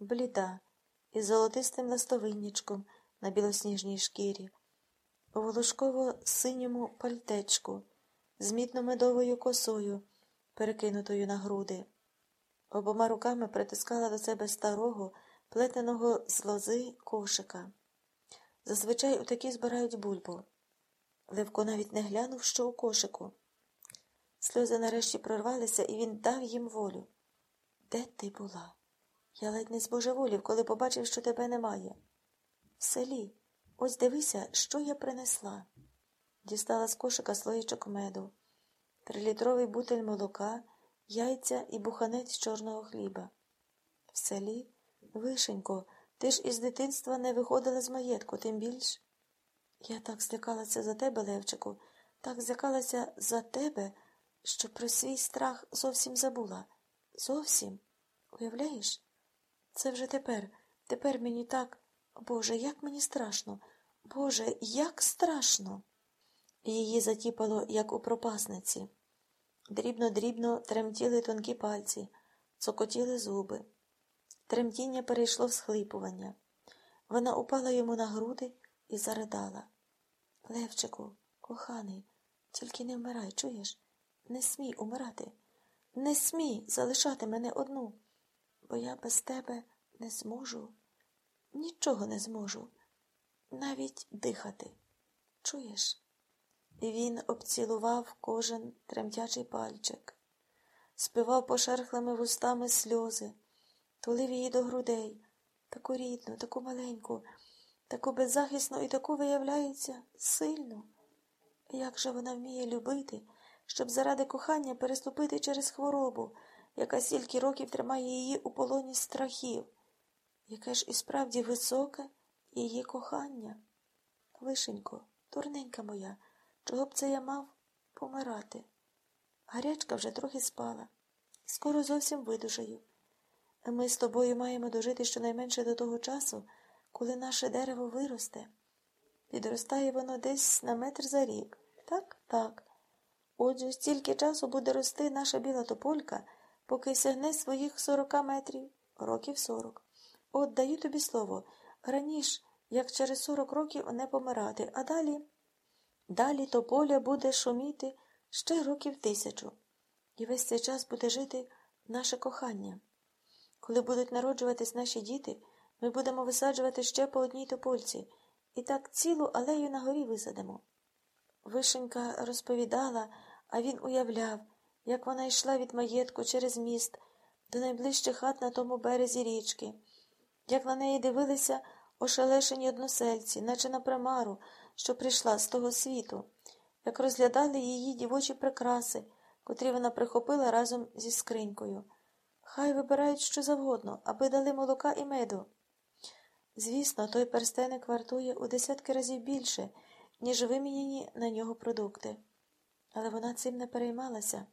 бліда, із золотистим ластовиннячком на білосніжній шкірі, у волошково-синьому пальтечку, з мідно-медовою косою, перекинутою на груди. Обома руками притискала до себе старого, плетеного з лози кошика. Зазвичай у такі збирають бульбу. Левко навіть не глянув, що у кошику. Сльози нарешті прорвалися, і він дав їм волю. Де ти була? Я ледь не збожеволів, коли побачив, що тебе немає. В селі. Ось дивися, що я принесла. Дістала з кошика слоїчок меду, трилітровий бутель молока, яйця і буханець чорного хліба. В селі, вишенько, ти ж із дитинства не виходила з маєтку, тим більш. Я так злякалася за тебе, Левчику, так злякалася за тебе, що про свій страх зовсім забула. Зовсім. Уявляєш? Це вже тепер. Тепер мені так. Боже, як мені страшно. Боже, як страшно. Її затіпало, як у пропасниці. Дрібно-дрібно тремтіли тонкі пальці, цокотіли зуби. Тремтіння перейшло в схлипування. Вона упала йому на груди і заридала. Левчику, коханий, тільки не вмирай, чуєш? Не смій умирати. Не смій залишати мене одну, бо я без тебе не зможу, нічого не зможу, навіть дихати. Чуєш? І він обцілував кожен тремтячий пальчик, спивав пошерхлими вустами сльози, тулив її до грудей, таку рідну, таку маленьку, таку беззахисну і таку, виявляється, сильну. Як же вона вміє любити, щоб заради кохання переступити через хворобу, яка стільки років тримає її у полоні страхів, яке ж і справді високе її кохання. Вишенько, дурненька моя, чого б це я мав помирати? Гарячка вже трохи спала, скоро зовсім видужаю. Ми з тобою маємо дожити щонайменше до того часу, коли наше дерево виросте. Підростає воно десь на метр за рік. Так, так. Отже, стільки часу буде рости наша біла тополька, поки сягне своїх сорока метрів, років сорок. От даю тобі слово, раніш, як через сорок років не помирати, а далі. Далі тополя буде шуміти ще років тисячу, і весь цей час буде жити наше кохання. Коли будуть народжуватись наші діти, ми будемо висаджувати ще по одній топольці, і так цілу алею на горі висадимо. Вишенька розповідала, а він уявляв, як вона йшла від маєтку через міст до найближчих хат на тому березі річки, як на неї дивилися ошелешені односельці, наче на примару, що прийшла з того світу, як розглядали її дівочі прикраси, котрі вона прихопила разом зі скринькою. Хай вибирають що завгодно, аби дали молока і меду. Звісно, той перстеник вартує у десятки разів більше, ніж вимінені на нього продукти. Але вона цим не переймалася.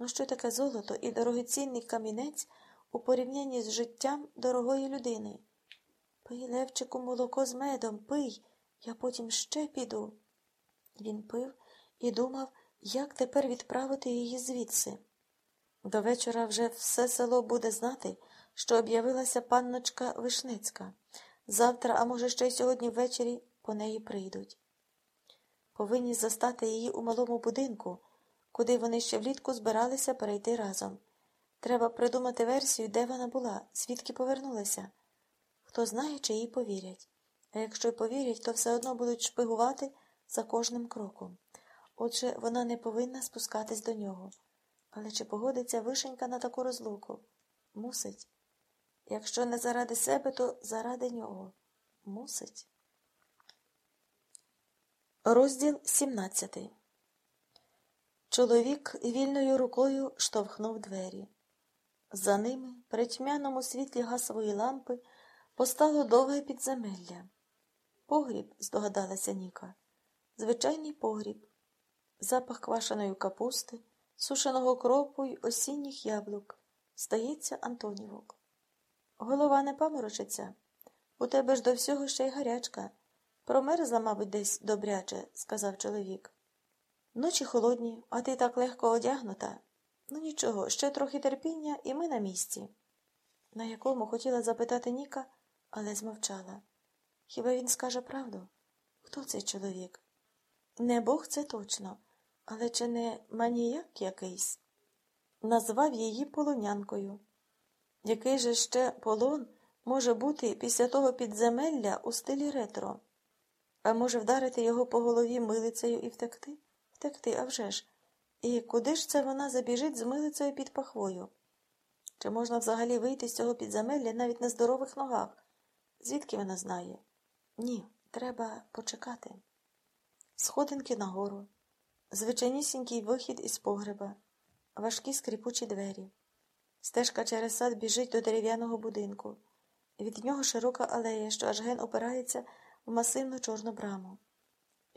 Ну що таке золото і дорогоцінний камінець у порівнянні з життям дорогої людини? Пий, Левчику, молоко з медом, пий, я потім ще піду. Він пив і думав, як тепер відправити її звідси. До вечора вже все село буде знати, що об'явилася панночка Вишницька. Завтра, а може, ще й сьогодні ввечері по неї прийдуть. Повинні застати її у малому будинку, куди вони ще влітку збиралися перейти разом. Треба придумати версію, де вона була, звідки повернулася. Хто знає, чи їй повірять. А якщо й повірять, то все одно будуть шпигувати за кожним кроком. Отже, вона не повинна спускатись до нього. Але чи погодиться вишенька на таку розлуку? Мусить. Якщо не заради себе, то заради нього. Мусить. Розділ 17 Чоловік вільною рукою штовхнув двері. За ними, при тьмяному світлі гасової лампи, постало довге підземелля. Погріб, здогадалася Ніка. Звичайний погріб, запах квашеної капусти, сушеного кропу й осінніх яблук. Стається Антонівок. Голова не паморочиться. У тебе ж до всього ще й гарячка. Промерзла, мабуть, десь добряче, сказав чоловік. Ночі холодні, а ти так легко одягнута. Ну нічого, ще трохи терпіння, і ми на місці. на якому хотіла запитати Ніка, але змовчала. Хіба він скаже правду? Хто цей чоловік? Не Бог це точно, але чи не маніяк якийсь? Назвав її полонянкою. Який же ще полон може бути після того підземелля у стилі ретро? А може вдарити його по голові милицею і втекти? Втекти, а вже ж. І куди ж це вона забіжить з милицею під пахвою? Чи можна взагалі вийти з цього підземелля навіть на здорових ногах? Звідки вона знає? Ні, треба почекати. Сходинки нагору, звичайнісінький вихід із погреба, важкі скрипучі двері. Стежка через сад біжить до дерев'яного будинку. Від нього широка алея, що аж ген опирається в масивну чорну браму.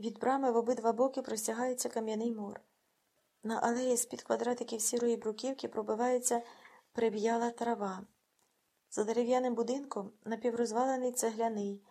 Від брами в обидва боки простягається кам'яний мур. На алеї з-під квадратиків сірої бруківки пробивається приб'яла трава. За дерев'яним будинком напіврозвалений цегляний,